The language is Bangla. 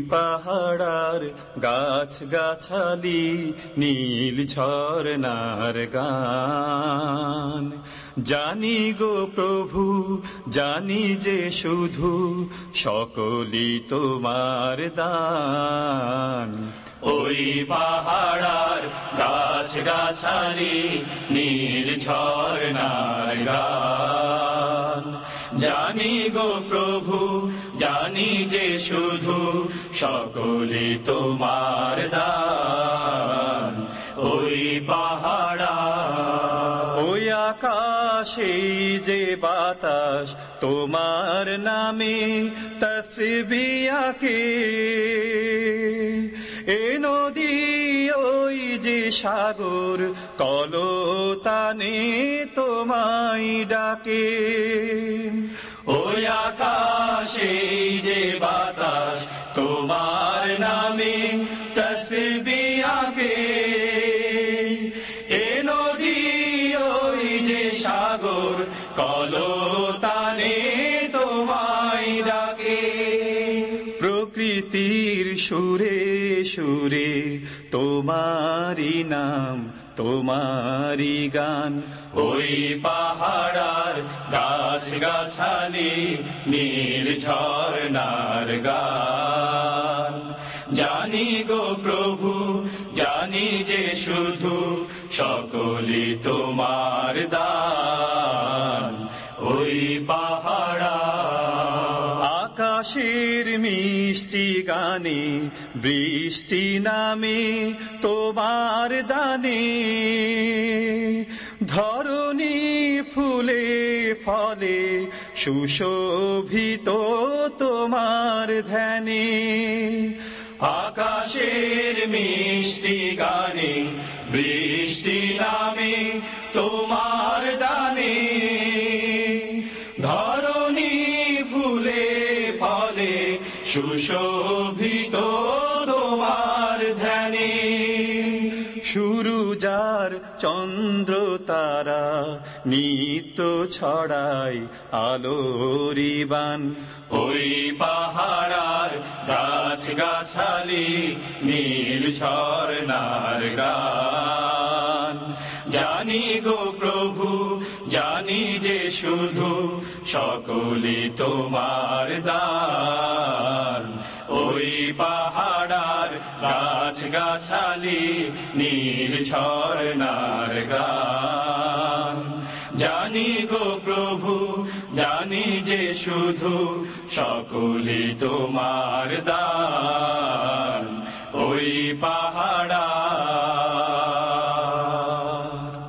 পাহাড়ার গাছ গাছালি, নীল ঝরনার গান। জানি গো প্রভু, জানি যে শুধু সকলি তোমার দান। ওই পাহাড়ার গাছ গাছালি, নীল ঝরনার গান। জানি গো প্রভু শুধু সকলে তোমার দান। ওই পাহাড়া, ওই আকাশে যে বাতাস তোমার নামে তসবিয়াকে এ নদী, ওই যে সাগর, কলতানে তোমায় ডাকে। আকাশে যে বাতাস, তোমার নামে তসবিয়াকে এ নদী, ওই যে সাগর, কলতানে তোমায় ডাকে। প্রকৃতির সুরে সুরে তোমারি নাম তোমারি গান। ওই পাহাড়ার গাছ গাছালি নীল ঝরনার গান। জানি গো প্রভু, জানি যে শুধু সকলি তোমার দান। ওই পাহাড়া মিষ্টি গানে বৃষ্টি নামে তোমার দানে। ধরণী ফুলে ফলে সুশোভিত তোমার ধ্যানে। আকাশের মিষ্টি সুশোভিত তোমার ধ্যানে। শুরু যার চন্দ্র তারা নিত্য ছড়াই আলোরিবান ওই পাহাড়ার গাছ গাছালি নীল ঝরনার গান। জানি গো প্রভু, জানি যে শুধু সকলি তোমার দান। পাহাড়ার গাছ গাছালি নীল ঝরনার গান। জানি গো প্রভু, জানি যে শুধু সকলি তোমার দান। ওই পাহাড়া